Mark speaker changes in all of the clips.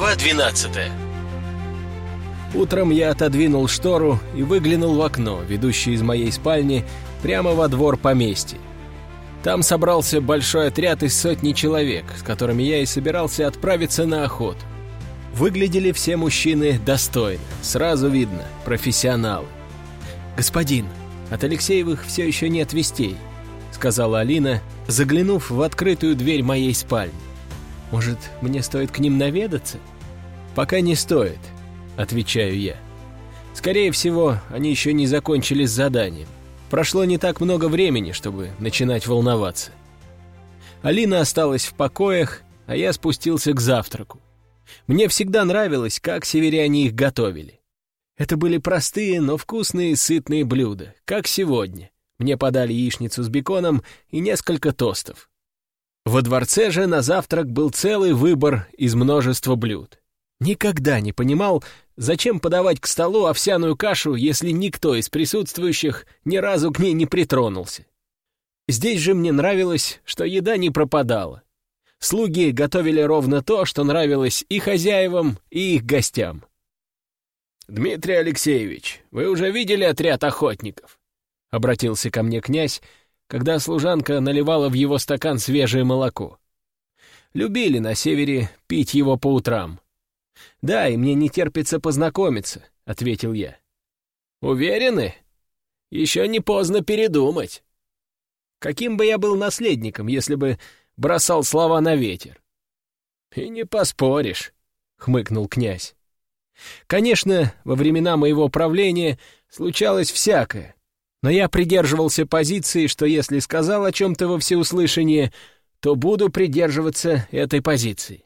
Speaker 1: Глава 12
Speaker 2: Утром я отодвинул штору и выглянул в окно, ведущее из моей спальни прямо во двор поместья. Там собрался большой отряд из сотни человек, с которыми я и собирался отправиться на охоту. Выглядели все мужчины достойно, сразу видно, профессионалы. «Господин, от Алексеевых все еще нет вестей», — сказала Алина, заглянув в открытую дверь моей спальни. «Может, мне стоит к ним наведаться?» «Пока не стоит», — отвечаю я. «Скорее всего, они еще не закончили с заданием. Прошло не так много времени, чтобы начинать волноваться». Алина осталась в покоях, а я спустился к завтраку. Мне всегда нравилось, как северяне их готовили. Это были простые, но вкусные сытные блюда, как сегодня. Мне подали яичницу с беконом и несколько тостов. Во дворце же на завтрак был целый выбор из множества блюд. Никогда не понимал, зачем подавать к столу овсяную кашу, если никто из присутствующих ни разу к ней не притронулся. Здесь же мне нравилось, что еда не пропадала. Слуги готовили ровно то, что нравилось и хозяевам, и их гостям. «Дмитрий Алексеевич, вы уже видели отряд охотников?» — обратился ко мне князь, когда служанка наливала в его стакан свежее молоко. Любили на севере пить его по утрам. «Да, и мне не терпится познакомиться», — ответил я. «Уверены? Еще не поздно передумать. Каким бы я был наследником, если бы бросал слова на ветер?» «И не поспоришь», — хмыкнул князь. «Конечно, во времена моего правления случалось всякое, но я придерживался позиции, что если сказал о чем-то во всеуслышание, то буду придерживаться этой позиции.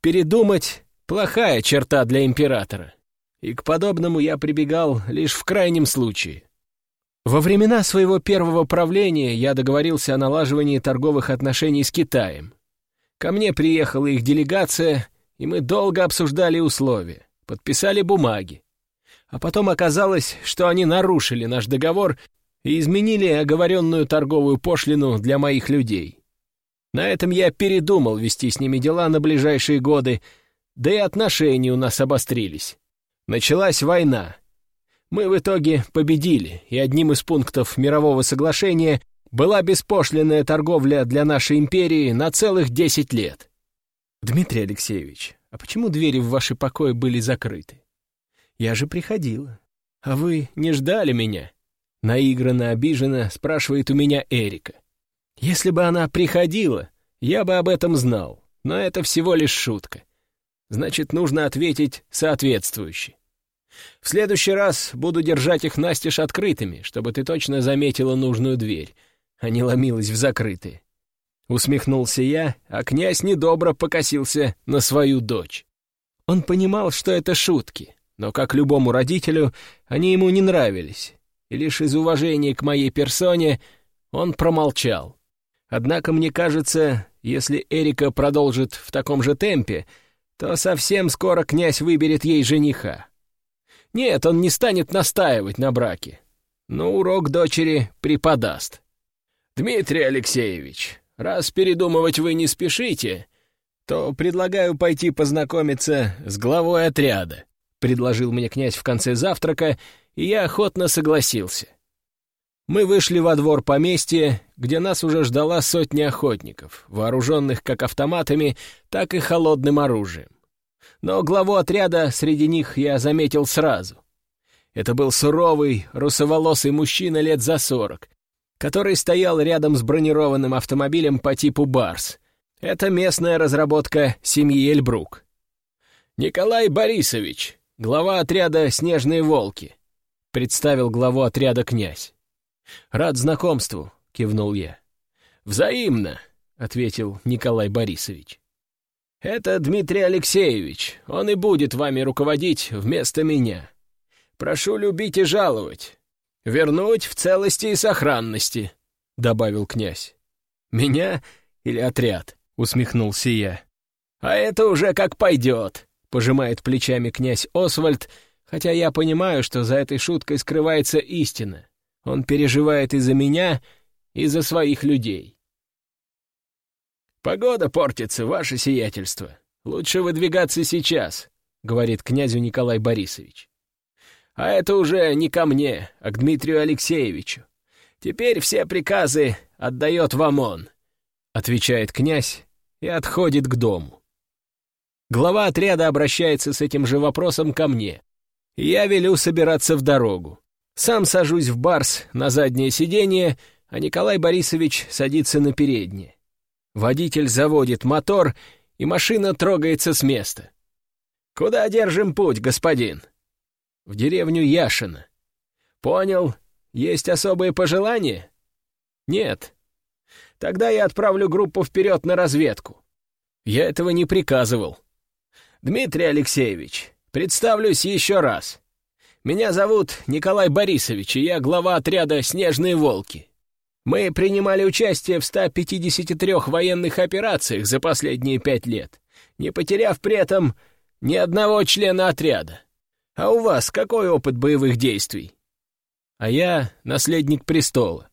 Speaker 2: Передумать Плохая черта для императора. И к подобному я прибегал лишь в крайнем случае. Во времена своего первого правления я договорился о налаживании торговых отношений с Китаем. Ко мне приехала их делегация, и мы долго обсуждали условия, подписали бумаги. А потом оказалось, что они нарушили наш договор и изменили оговоренную торговую пошлину для моих людей. На этом я передумал вести с ними дела на ближайшие годы да и отношения у нас обострились. Началась война. Мы в итоге победили, и одним из пунктов мирового соглашения была беспошлинная торговля для нашей империи на целых десять лет. Дмитрий Алексеевич, а почему двери в ваши покои были закрыты? Я же приходила. А вы не ждали меня? Наигранно обиженно спрашивает у меня Эрика. Если бы она приходила, я бы об этом знал, но это всего лишь шутка значит, нужно ответить соответствующе. В следующий раз буду держать их настежь открытыми, чтобы ты точно заметила нужную дверь, а не ломилась в закрытые. Усмехнулся я, а князь недобро покосился на свою дочь. Он понимал, что это шутки, но, как любому родителю, они ему не нравились, и лишь из уважения к моей персоне он промолчал. Однако, мне кажется, если Эрика продолжит в таком же темпе, то совсем скоро князь выберет ей жениха. Нет, он не станет настаивать на браке, но урок дочери преподаст. «Дмитрий Алексеевич, раз передумывать вы не спешите, то предлагаю пойти познакомиться с главой отряда», предложил мне князь в конце завтрака, и я охотно согласился. Мы вышли во двор поместья, где нас уже ждала сотня охотников, вооруженных как автоматами, так и холодным оружием. Но главу отряда среди них я заметил сразу. Это был суровый, русоволосый мужчина лет за сорок, который стоял рядом с бронированным автомобилем по типу «Барс». Это местная разработка семьи Эльбрук. «Николай Борисович, глава отряда «Снежные волки», — представил главу отряда князь. «Рад знакомству», — кивнул я. «Взаимно», — ответил Николай Борисович. «Это Дмитрий Алексеевич. Он и будет вами руководить вместо меня. Прошу любить и жаловать. Вернуть в целости и сохранности», — добавил князь. «Меня или отряд?» — усмехнулся я. «А это уже как пойдет», — пожимает плечами князь Освальд, хотя я понимаю, что за этой шуткой скрывается истина. Он переживает и за меня, и за своих людей. «Погода портится, ваше сиятельство», лучше выдвигаться сейчас», — говорит князю Николай Борисович. «А это уже не ко мне, а к Дмитрию Алексеевичу. Теперь все приказы отдает вам он», — отвечает князь и отходит к дому. Глава отряда обращается с этим же вопросом ко мне. Я велю собираться в дорогу. Сам сажусь в барс на заднее сиденье, а Николай Борисович садится на переднее. Водитель заводит мотор, и машина трогается с места. «Куда держим путь, господин?» «В деревню Яшина». «Понял. Есть особые пожелания?» «Нет». «Тогда я отправлю группу вперед на разведку». «Я этого не приказывал». «Дмитрий Алексеевич, представлюсь еще раз. Меня зовут Николай Борисович, и я глава отряда «Снежные волки». Мы принимали участие в 153 военных операциях за последние пять лет, не потеряв при этом ни одного члена отряда. А у вас какой опыт боевых действий? А я наследник престола.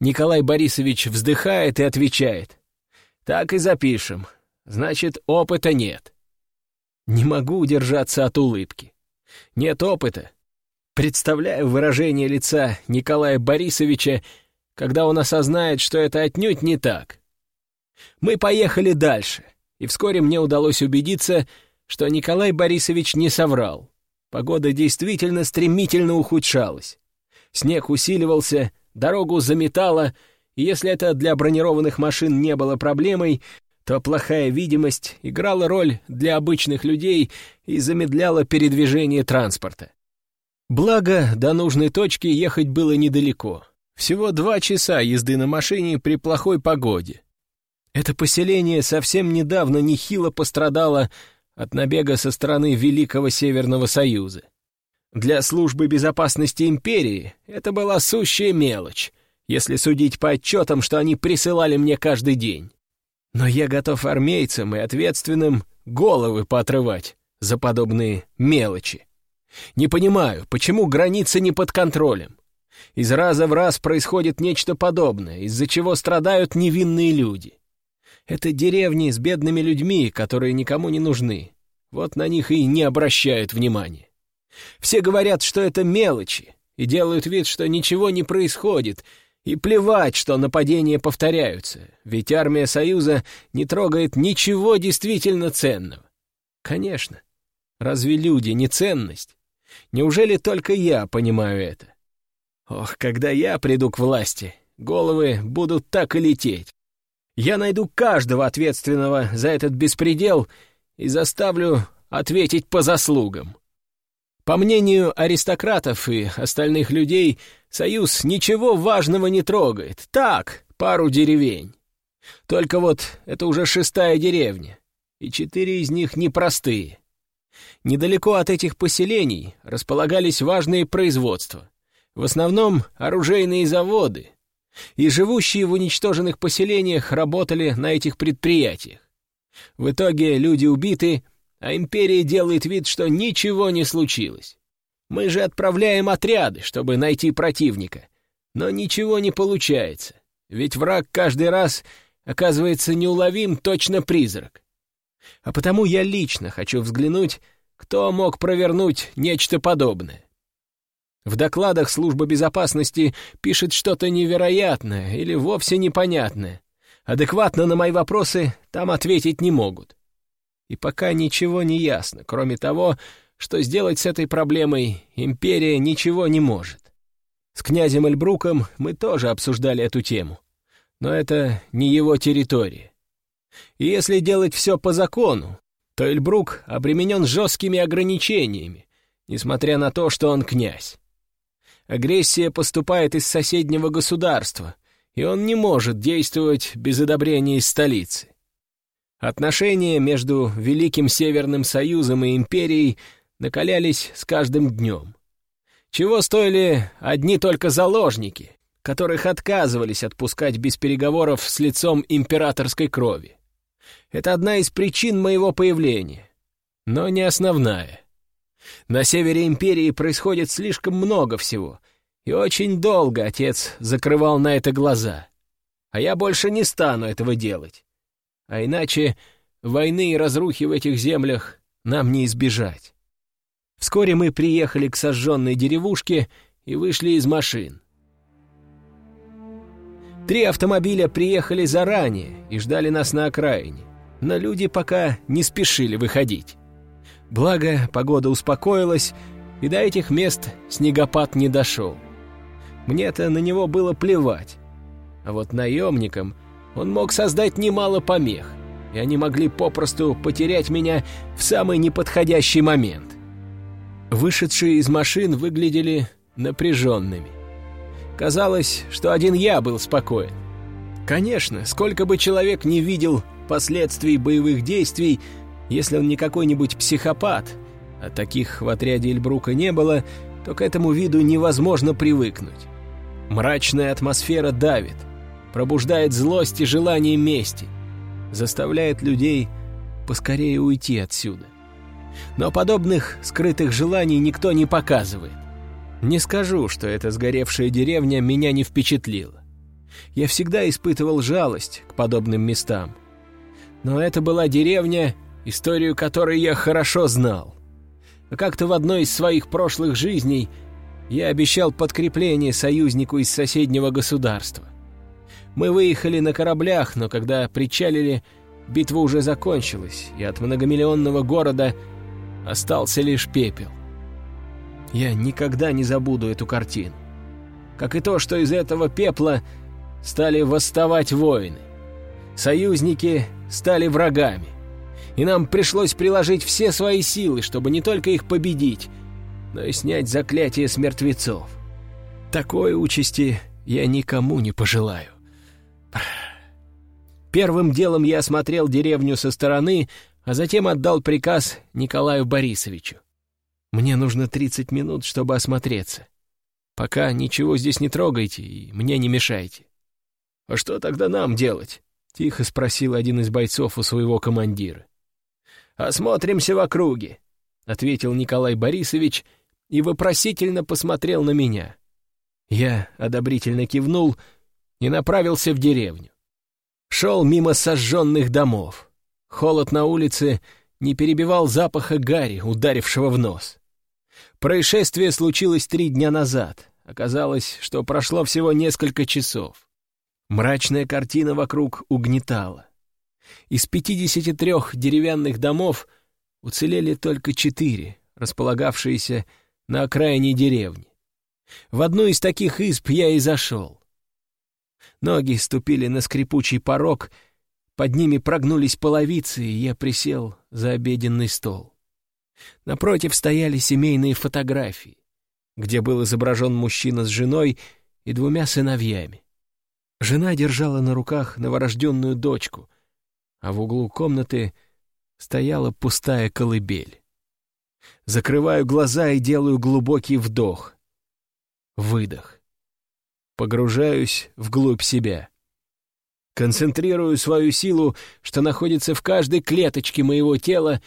Speaker 2: Николай Борисович вздыхает и отвечает. Так и запишем. Значит, опыта нет. Не могу удержаться от улыбки. Нет опыта. Представляю выражение лица Николая Борисовича, когда он осознает, что это отнюдь не так. Мы поехали дальше, и вскоре мне удалось убедиться, что Николай Борисович не соврал. Погода действительно стремительно ухудшалась. Снег усиливался, дорогу заметало, и если это для бронированных машин не было проблемой, то плохая видимость играла роль для обычных людей и замедляла передвижение транспорта. Благо, до нужной точки ехать было недалеко. Всего два часа езды на машине при плохой погоде. Это поселение совсем недавно нехило пострадало от набега со стороны Великого Северного Союза. Для службы безопасности империи это была сущая мелочь, если судить по отчетам, что они присылали мне каждый день. Но я готов армейцам и ответственным головы поотрывать за подобные мелочи. Не понимаю, почему граница не под контролем. Из раза в раз происходит нечто подобное, из-за чего страдают невинные люди. Это деревни с бедными людьми, которые никому не нужны. Вот на них и не обращают внимания. Все говорят, что это мелочи, и делают вид, что ничего не происходит, и плевать, что нападения повторяются, ведь армия Союза не трогает ничего действительно ценного. Конечно. Разве люди не ценность? Неужели только я понимаю это? Ох, когда я приду к власти, головы будут так и лететь. Я найду каждого ответственного за этот беспредел и заставлю ответить по заслугам. По мнению аристократов и остальных людей, Союз ничего важного не трогает. Так, пару деревень. Только вот это уже шестая деревня, и четыре из них непростые. Недалеко от этих поселений располагались важные производства. В основном оружейные заводы. И живущие в уничтоженных поселениях работали на этих предприятиях. В итоге люди убиты, а империя делает вид, что ничего не случилось. Мы же отправляем отряды, чтобы найти противника. Но ничего не получается, ведь враг каждый раз оказывается неуловим точно призрак. А потому я лично хочу взглянуть, кто мог провернуть нечто подобное. В докладах служба безопасности пишет что-то невероятное или вовсе непонятное. Адекватно на мои вопросы там ответить не могут. И пока ничего не ясно, кроме того, что сделать с этой проблемой империя ничего не может. С князем Эльбруком мы тоже обсуждали эту тему. Но это не его территория. И если делать все по закону, то Эльбрук обременен жесткими ограничениями, несмотря на то, что он князь. Агрессия поступает из соседнего государства, и он не может действовать без одобрения из столицы. Отношения между Великим Северным Союзом и Империей накалялись с каждым днем. Чего стоили одни только заложники, которых отказывались отпускать без переговоров с лицом императорской крови. Это одна из причин моего появления, но не основная. На севере империи происходит слишком много всего, и очень долго отец закрывал на это глаза. А я больше не стану этого делать. А иначе войны и разрухи в этих землях нам не избежать. Вскоре мы приехали к сожженной деревушке и вышли из машин. Три автомобиля приехали заранее и ждали нас на окраине, но люди пока не спешили выходить. Благо, погода успокоилась, и до этих мест снегопад не дошел. Мне-то на него было плевать. А вот наемникам он мог создать немало помех, и они могли попросту потерять меня в самый неподходящий момент. Вышедшие из машин выглядели напряженными. Казалось, что один я был спокоен. Конечно, сколько бы человек не видел последствий боевых действий, если он не какой-нибудь психопат, а таких в отряде Эльбрука не было, то к этому виду невозможно привыкнуть. Мрачная атмосфера давит, пробуждает злость и желание мести, заставляет людей поскорее уйти отсюда. Но подобных скрытых желаний никто не показывает. Не скажу, что эта сгоревшая деревня меня не впечатлила. Я всегда испытывал жалость к подобным местам. Но это была деревня, историю которой я хорошо знал. Как-то в одной из своих прошлых жизней я обещал подкрепление союзнику из соседнего государства. Мы выехали на кораблях, но когда причалили, битва уже закончилась, и от многомиллионного города остался лишь пепел. Я никогда не забуду эту картину. Как и то, что из этого пепла стали восставать воины. Союзники стали врагами. И нам пришлось приложить все свои силы, чтобы не только их победить, но и снять заклятие с мертвецов. Такой участи я никому не пожелаю. Первым делом я осмотрел деревню со стороны, а затем отдал приказ Николаю Борисовичу. Мне нужно 30 минут, чтобы осмотреться. Пока ничего здесь не трогайте и мне не мешайте. «А что тогда нам делать?» — тихо спросил один из бойцов у своего командира. «Осмотримся в округе», — ответил Николай Борисович и вопросительно посмотрел на меня. Я одобрительно кивнул и направился в деревню. Шел мимо сожженных домов. Холод на улице не перебивал запаха гари, ударившего в нос. Происшествие случилось три дня назад. Оказалось, что прошло всего несколько часов. Мрачная картина вокруг угнетала. Из 53 деревянных домов уцелели только четыре, располагавшиеся на окраине деревни. В одну из таких изб я и зашел. Ноги ступили на скрипучий порог, под ними прогнулись половицы, и я присел за обеденный стол. Напротив стояли семейные фотографии, где был изображен мужчина с женой и двумя сыновьями. Жена держала на руках новорожденную дочку, а в углу комнаты стояла пустая колыбель. Закрываю глаза и делаю глубокий вдох. Выдох. Погружаюсь вглубь себя. Концентрирую свою силу, что находится в каждой клеточке моего тела,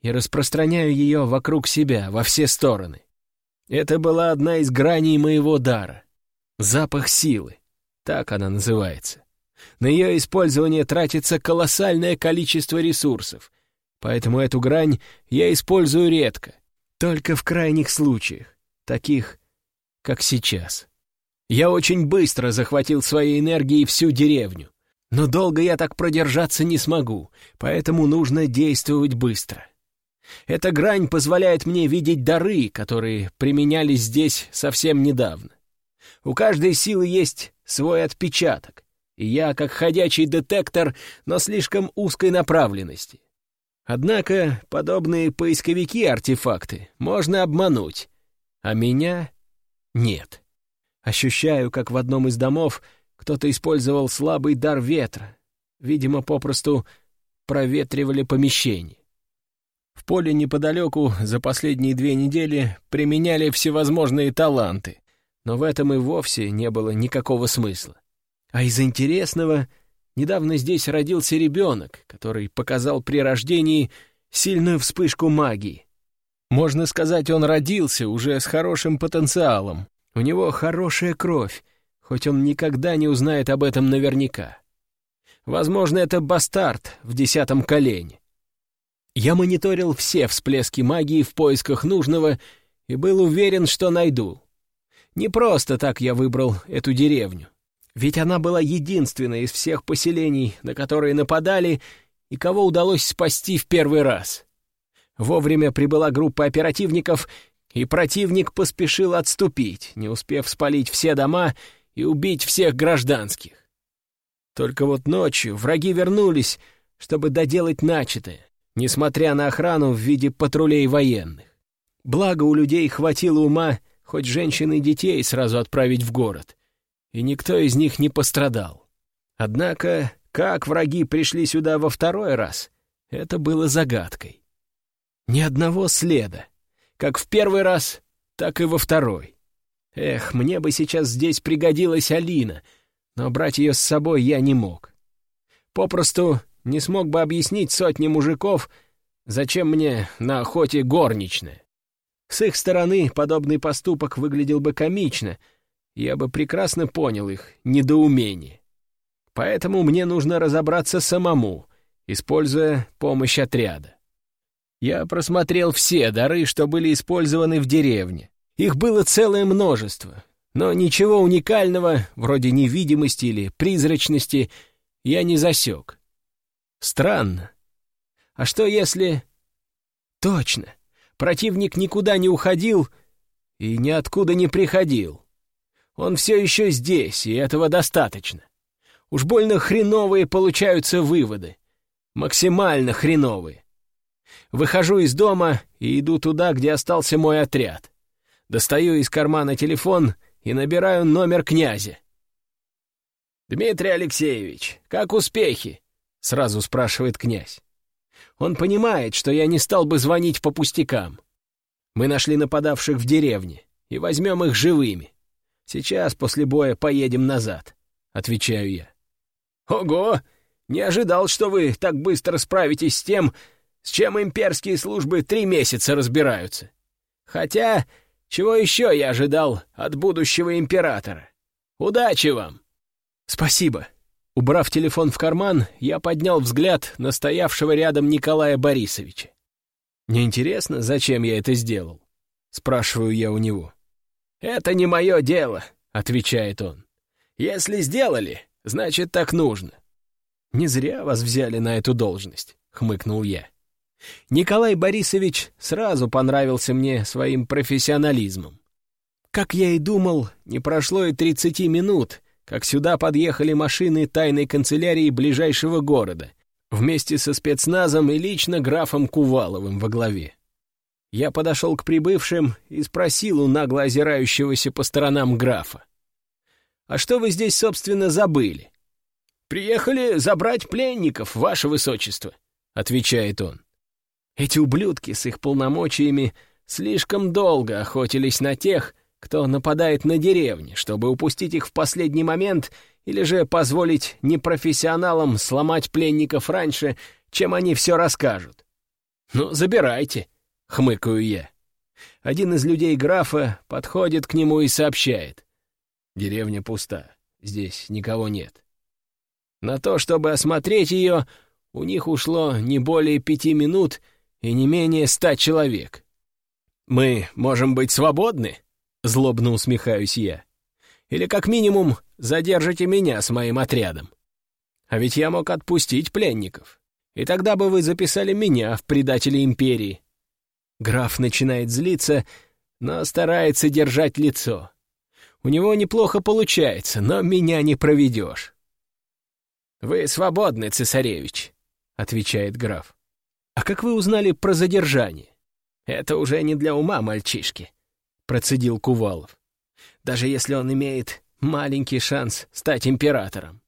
Speaker 2: и распространяю ее вокруг себя, во все стороны. Это была одна из граней моего дара. Запах силы. Так она называется. На ее использование тратится колоссальное количество ресурсов, поэтому эту грань я использую редко, только в крайних случаях, таких, как сейчас. Я очень быстро захватил своей энергией всю деревню, но долго я так продержаться не смогу, поэтому нужно действовать быстро. Эта грань позволяет мне видеть дары, которые применялись здесь совсем недавно. У каждой силы есть свой отпечаток, и я как ходячий детектор, но слишком узкой направленности. Однако подобные поисковики-артефакты можно обмануть, а меня нет. Ощущаю, как в одном из домов кто-то использовал слабый дар ветра, видимо, попросту проветривали помещение. В поле неподалеку за последние две недели применяли всевозможные таланты, но в этом и вовсе не было никакого смысла. А из интересного, недавно здесь родился ребенок, который показал при рождении сильную вспышку магии. Можно сказать, он родился уже с хорошим потенциалом. У него хорошая кровь, хоть он никогда не узнает об этом наверняка. Возможно, это бастард в десятом колене. Я мониторил все всплески магии в поисках нужного и был уверен, что найду. Не просто так я выбрал эту деревню. Ведь она была единственной из всех поселений, на которые нападали, и кого удалось спасти в первый раз. Вовремя прибыла группа оперативников, и противник поспешил отступить, не успев спалить все дома и убить всех гражданских. Только вот ночью враги вернулись, чтобы доделать начатое, несмотря на охрану в виде патрулей военных. Благо у людей хватило ума хоть женщин и детей сразу отправить в город, и никто из них не пострадал. Однако, как враги пришли сюда во второй раз, это было загадкой. Ни одного следа, как в первый раз, так и во второй. Эх, мне бы сейчас здесь пригодилась Алина, но брать ее с собой я не мог. Попросту не смог бы объяснить сотне мужиков, зачем мне на охоте горничная. С их стороны подобный поступок выглядел бы комично, я бы прекрасно понял их недоумение. Поэтому мне нужно разобраться самому, используя помощь отряда. Я просмотрел все дары, что были использованы в деревне. Их было целое множество, но ничего уникального, вроде невидимости или призрачности, я не засек. Странно. А что если... Точно. Противник никуда не уходил и ниоткуда не приходил. Он все еще здесь, и этого достаточно. Уж больно хреновые получаются выводы. Максимально хреновые. Выхожу из дома и иду туда, где остался мой отряд. Достаю из кармана телефон и набираю номер князя. «Дмитрий Алексеевич, как успехи?» — сразу спрашивает князь. Он понимает, что я не стал бы звонить по пустякам. Мы нашли нападавших в деревне и возьмем их живыми. Сейчас после боя поедем назад, — отвечаю я. Ого! Не ожидал, что вы так быстро справитесь с тем, с чем имперские службы три месяца разбираются. Хотя, чего еще я ожидал от будущего императора? Удачи вам! Спасибо. Убрав телефон в карман, я поднял взгляд на стоявшего рядом Николая Борисовича. «Не интересно, зачем я это сделал?» — спрашиваю я у него. «Это не мое дело», — отвечает он. «Если сделали, значит, так нужно». «Не зря вас взяли на эту должность», — хмыкнул я. Николай Борисович сразу понравился мне своим профессионализмом. Как я и думал, не прошло и тридцати минут, как сюда подъехали машины тайной канцелярии ближайшего города, вместе со спецназом и лично графом Куваловым во главе. Я подошел к прибывшим и спросил у нагло озирающегося по сторонам графа. «А что вы здесь, собственно, забыли?» «Приехали забрать пленников, ваше высочество», — отвечает он. Эти ублюдки с их полномочиями слишком долго охотились на тех, кто нападает на деревни, чтобы упустить их в последний момент или же позволить непрофессионалам сломать пленников раньше, чем они все расскажут. «Ну, забирайте», — хмыкаю я. Один из людей графа подходит к нему и сообщает. Деревня пуста, здесь никого нет. На то, чтобы осмотреть ее, у них ушло не более пяти минут и не менее ста человек. «Мы можем быть свободны?» — злобно усмехаюсь я. «Или как минимум задержите меня с моим отрядом. А ведь я мог отпустить пленников, и тогда бы вы записали меня в предатели империи». Граф начинает злиться, но старается держать лицо. У него неплохо получается, но меня не проведешь. «Вы свободны, цесаревич», — отвечает граф. «А как вы узнали про задержание?» «Это уже не для ума мальчишки процедил Кувалов. «Даже если он имеет маленький шанс стать императором».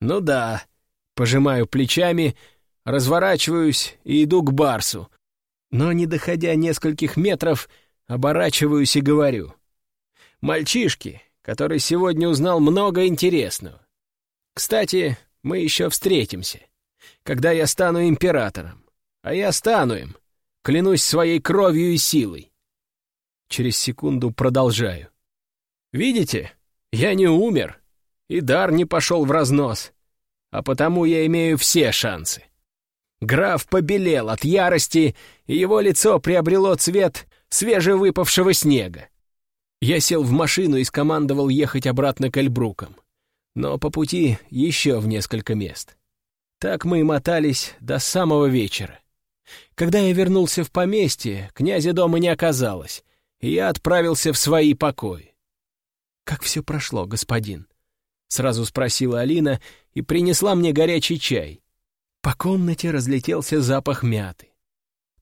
Speaker 2: «Ну да», — пожимаю плечами, разворачиваюсь и иду к Барсу, но, не доходя нескольких метров, оборачиваюсь и говорю. «Мальчишки, который сегодня узнал много интересного. Кстати, мы еще встретимся, когда я стану императором. А я стану им, клянусь своей кровью и силой. Через секунду продолжаю. «Видите, я не умер, и дар не пошел в разнос. а потому я имею все шансы. Граф побелел от ярости, и его лицо приобрело цвет свежевыпавшего снега. Я сел в машину и скомандовал ехать обратно к Эльбрукам, но по пути еще в несколько мест. Так мы и мотались до самого вечера. Когда я вернулся в поместье, князя дома не оказалось, и я отправился в свои покои. «Как все прошло, господин?» — сразу спросила Алина и принесла мне горячий чай. По комнате разлетелся запах мяты.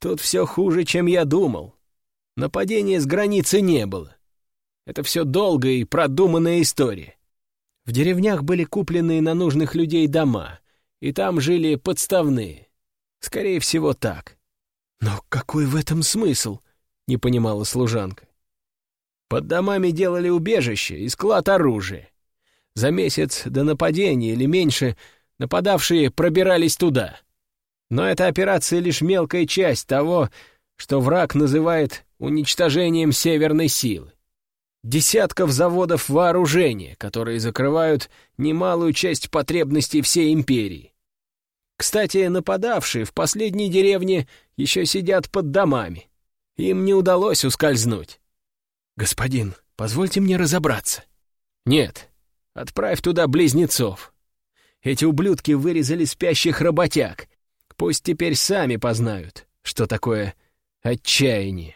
Speaker 2: Тут все хуже, чем я думал. Нападения с границы не было. Это все долгая и продуманная история. В деревнях были купленные на нужных людей дома, и там жили подставные. Скорее всего, так. «Но какой в этом смысл?» — не понимала служанка. Под домами делали убежище и склад оружия. За месяц до нападения или меньше нападавшие пробирались туда. Но эта операция лишь мелкая часть того, что враг называет уничтожением северной силы. Десятков заводов вооружения, которые закрывают немалую часть потребностей всей империи. Кстати, нападавшие в последней деревне еще сидят под домами. Им не удалось ускользнуть. «Господин, позвольте мне разобраться». «Нет, отправь туда близнецов. Эти ублюдки вырезали спящих работяг. Пусть теперь сами познают, что такое отчаяние».